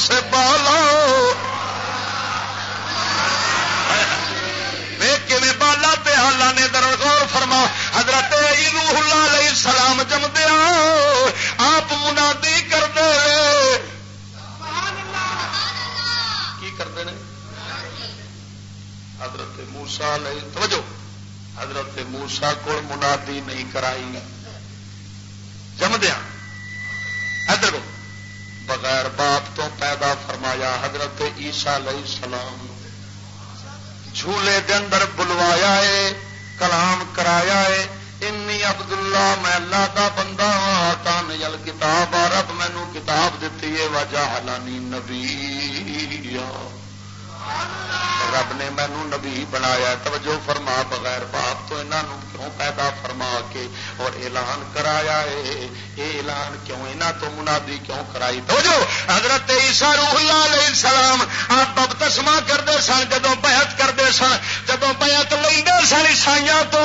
سے بالا بالا تے حالا نے در غور فرما، حضرت روح اللہ علیہ السلام جمدیا آپ منادی کرتے کی کرتے ہیں حضرت موسا علیہ، توجہ، حضرت موسا کو منادی نہیں کرائی۔ جمدیا ادھر کو بغیر باپ تو پیدا فرمایا حضرت عیسیٰ علیہ السلام جھولے دے اندر بلوایا ہے، کلام کرایا ہے انی عبد اللہ میں اللہ کا بندہ ہاں تن جل کتاب رب مینو کتاب دیتی ہے، وجہ حلانی نبی۔ رب نے مینو نبی بنایا توجہ فرما، بغیر باپ تو انہوں کیوں پیدا فرما کے اور اعلان کرایا ہے؟ یہ اعلان کیوں یہاں تو منادی کیوں کرائی؟ توجہ! حضرت عیسیٰ روح اللہ علیہ السلام، آپ بپتسما کرتے سن جدو بیعت کرتے سن جدو بیعت لے سن عیسائی تو،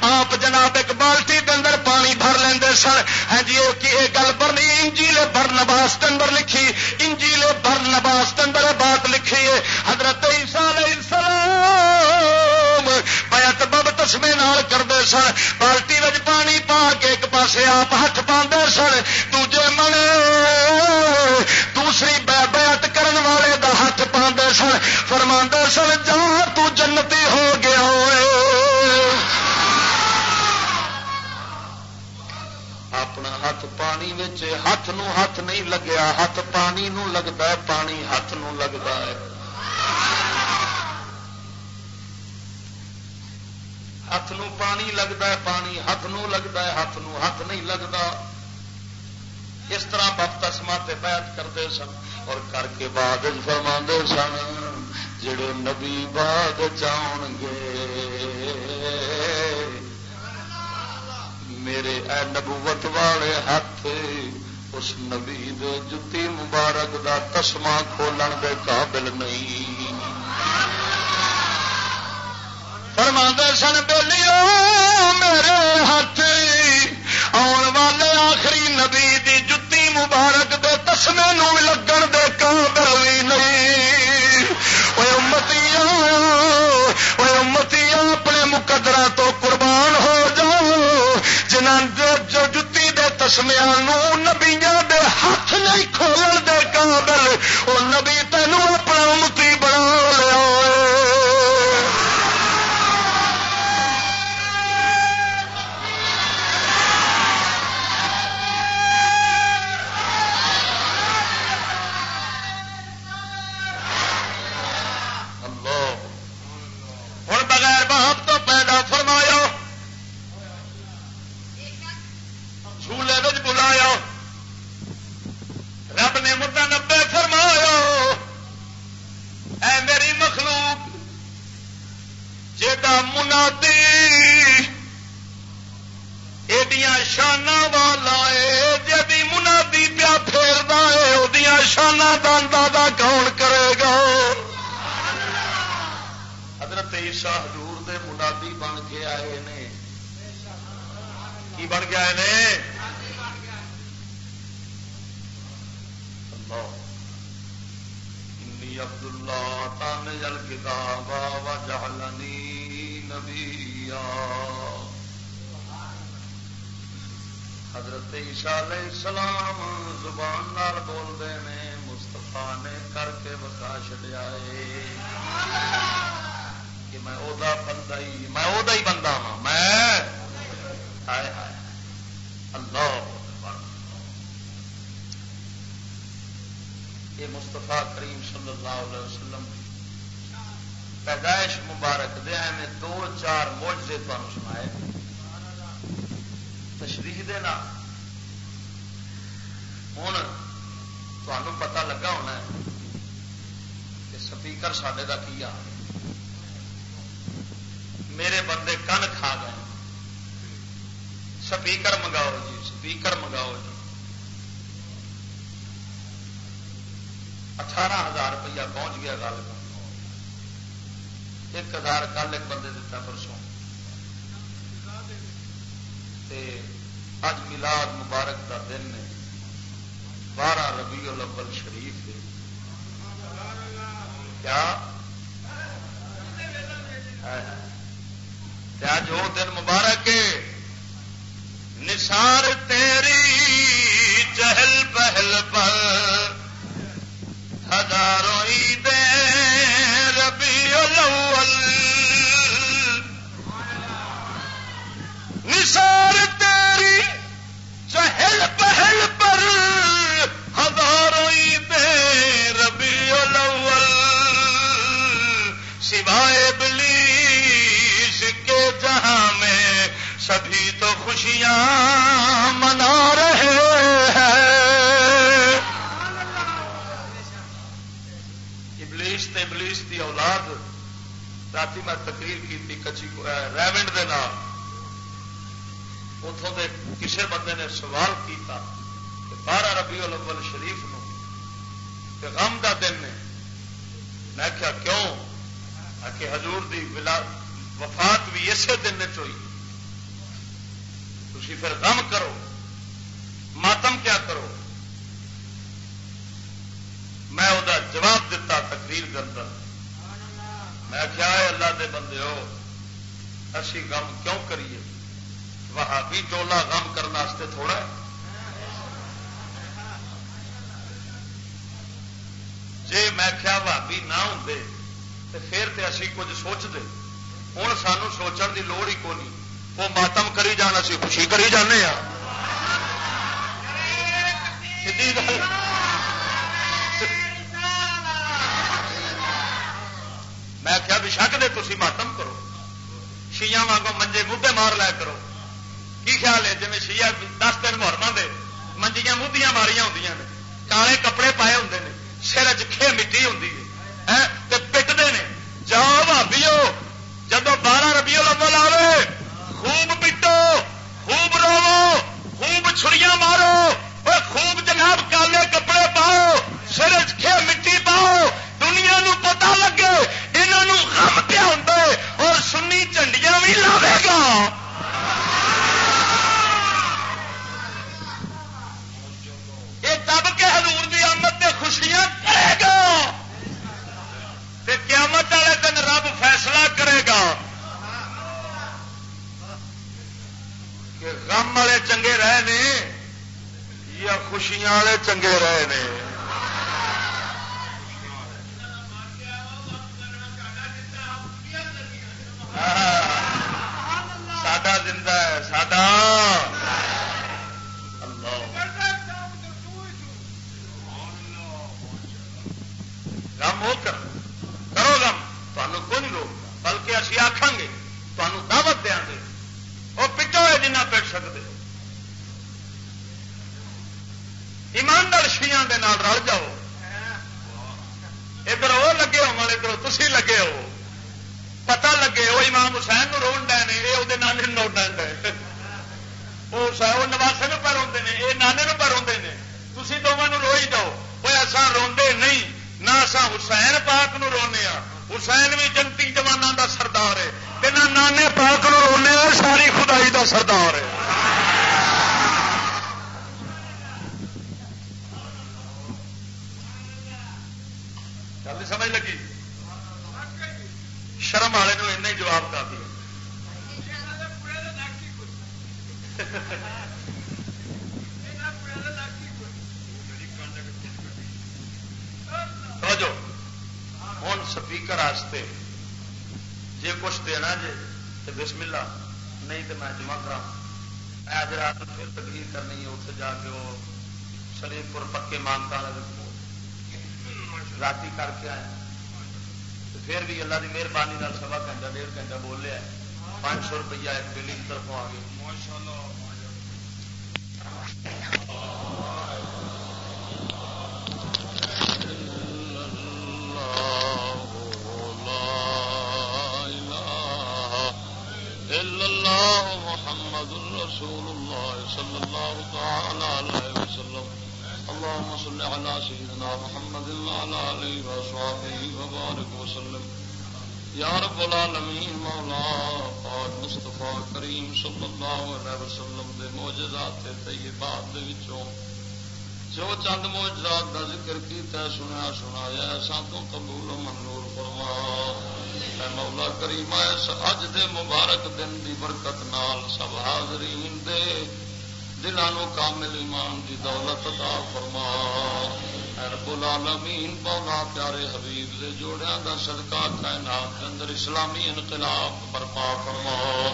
آپ جناب ایک بالٹی کے اندر پانی بھر لیں سن۔ ہاں جی یہ گل بھرنی انجیل بھر نباس اندر لکھی، انجیل بھر نباس اندر بات لکھی ہے۔ حضرت عیسیٰ علیہ السلام بیعت بب تسمے کرتے سن بالٹی پانی پا کے ایک پاسے آپ ہاتھ پاندے سن دوجے من دوسری بیعت کرن والے دا ہاتھ پاندے سن فرما سن جا تو جنتی ہو گیا ہوئے اپنا ہاتھ پانی ہاتھ نو ہاتھ نہیں لگیا ہاتھ پانی نو لگتا ہے پانی ہاتھ نو لگتا ہے ہاتھ نو پانی لگتا ہے، پانی ہاتھ نو لگتا ہے ہاتھ نو ہاتھ نہیں لگتا۔ اس طرح بخت بیعت کرتے سن اور کر کے بعد فرما سن، جڑے نبی بعد جان گے۔ میرے اے نبوت والے ہاتھ، اس نبی دے جتی مبارک دا تسما کھولن دے قابل نہیں۔ فرما سن، بولیو، میرے ہاتھ آن والے آخری نبی دی جتی مبارک دے تسمے نو لگن دے قابل بھی نہیں۔ وہ امتی وہ امتی اپنے مقدرہ تو قربان ہو جاؤ۔ جنہ جو جتی دے تسمیا نو نبیا دے ہاتھ نہیں کھولن دے قابل وہ نبی تینوں اپنا امتی رب نے متنبے فرمایا، اے میری مخلوق جا منادی ایڈیاں شانہ والا ہے جی منادی پیا پھیردا ہے وہ شانہ کا اندازہ کون کرے گا؟ حضرت عیسیٰ حضور دے منادی بن کے آئے نے۔ کی بن کے آئے نے؟ انی عبد اللہ تانج الکتاب وجعلنی نبیا۔ حضرت عیسیٰ علیہ السلام زبان نال بول دے نے نے کر کے بکا چڑیا کہ میں او دا بندہ ہی، میں او دا ہی بندہ ہاں میں۔ اللہ۔ یہ مستفا کریم صلی اللہ علیہ وسلم پیدائش مبارک دیا میں دو چار موجے تمہیں سنائے۔ تشریح دینا ہوں تمہوں پتا لگا ہونا ہے کہ سپیکر سڈے کا کی میرے بندے کن کھا گئے۔ سپیکر منگاؤ جی سپیکر منگاؤ جی۔ اٹھارہ ہزار روپیہ پہنچ گیا گل ایک ہزار کل ایک بندے دتا پرسوں اج ملاد مبارک کا دن نے بارہ ربیع الاول شریف کیا؟ اج وہ تو پھر تو اسی کچھ سوچتے ہوں سانو سوچن کی لوڑ ہی کونی وہ ماتم کری جان اسی خوشی کری جانے ہاں میں کیا بھی شک دے تھی ماتم کرو شیاں واگو منجے مدے مار لیا کرو کی خیال ہے جی شیعہ دس دن محرم دے منجیاں مدیاں ماریاں ہوں کالے کپڑے پائے ہوں نے سر چے مٹی ہوں جاؤ بھابی جب بارہ ربیع الاول آئے خوب پٹو، خوب رو خوب چھڑیاں مارو خوب جناب کالے کپڑے پاؤ سر کھے مٹی پاؤ، دنیا نو پتا لگے یہاں غم پیا ہوں اور سنی چنڈیاں بھی لاوے گا۔ یہ دب کے حضور دی آمد سے خوشیاں کرے گا۔ قیامت فیصلہ کرے گا کہ غم والے چنگے رہے نے یا خوشیاں والے چنگے رہے نے؟ ساڈا زندہ ہے، ساڈا غم ہو کر کرو گم تمہیں کوئی نہیں روک بلکہ اسی آخان گے تمہیں دعوت دیا گے وہ پٹو ہے جنہ پٹ سکتے ایماندار شیاں دے نال رل جاؤ ادھر وہ لگے ہو ادھر تھی لگے ہو پتا لگے وہ امام حسین نو رو ڈے نے یہ وہ نانے رو ڈے وہ نواسے نو پر روتے ہیں یہ نانے نو پر روتے ہیں تھی دونوں رو ہی جاؤ وہ ایسا روڈے نہیں نہ اصا حسین پاک نو رونے آ حسین بھی جنتی جوانوں دا سردار ہے نہ نانے پاک نو رونے آ ساری خدائی دا سردار ہے گل سمجھ لگی شرم والے ایسا ہی جواب کافی ہوں سپیکر جی کچھ دینا جی تو بسم اللہ نہیں تو میں جمع کرا میں اج رات پھر تقریر کرنی ہے اتنے جا کے وہ شریف پور پکے مانگتا ذاتی کر کے آئے پھر بھی اللہ کی مہربانی سوا گھنٹہ ڈیڑھ گھنٹہ بول لیا پانچ سو روپیہ ایک بلی کی طرفوں آ گئی محمد رسول الله صلى الله تعالى عليه وسلم اللهم صل على سيدنا محمد وعلى آله وصحبه وبارك وسلم۔ یا رب العالمین، مولا پاک مصطفیٰ کریم صلی اللہ علیہ وسلم دے موجزات طیبات دے وچوں جو چند موجزات دا ذکر کیتا ہے، سنیا سنایا سان تو قبول و منظور فرما۔ اے مولا کریم، اس اج دے مبارک دن دی برکت نال سب حاضرین دے دلانو کامل ایمان دی دولت عطا فرما۔ رب العالمین، مولا پیارے حبیب دے جوڑیاں دا صدقہ، کائنات دے اندر اسلامی انقلاب برپا فرما۔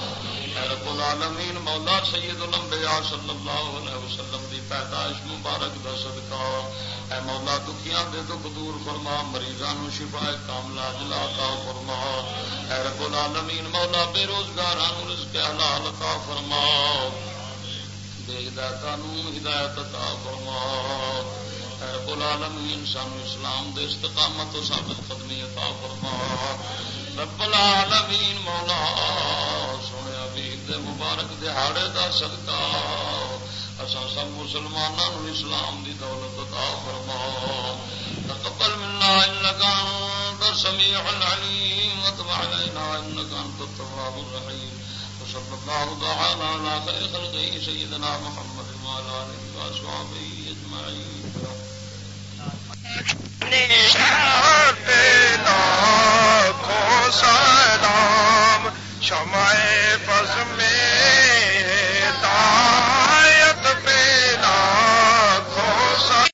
رب العالمین، مولا سید الانبیاء صلی اللہ علیہ وسلم دی پیدائش مبارک دا صدقہ۔ اے مولا، دکھیاں دے دکھ دور فرما مریضان شفا کاملا جلا کا فرما۔ اے رب العالمین، مولا بے روزگار رزق حلال عطا فرما۔ بے ہدایت ہدایت عطا فرما۔ رب العالمین سانو اسلام دے استقامت و ثابت قدمی عطا فرما۔ رب العالمین مولا، سونے ابھی دے مبارک دہاڑے دا صدقہ۔ اصا سب مسلمانوں اسلام دی دولت عطا فرما۔ تقبل منا انك انت السميع العليم وتب علينا انك انت التواب الرحيم وصلى الله تعالى على خير خلقه سيدنا محمد وعلى اله وصحبه اجمعين سلام شمع پس میں تایا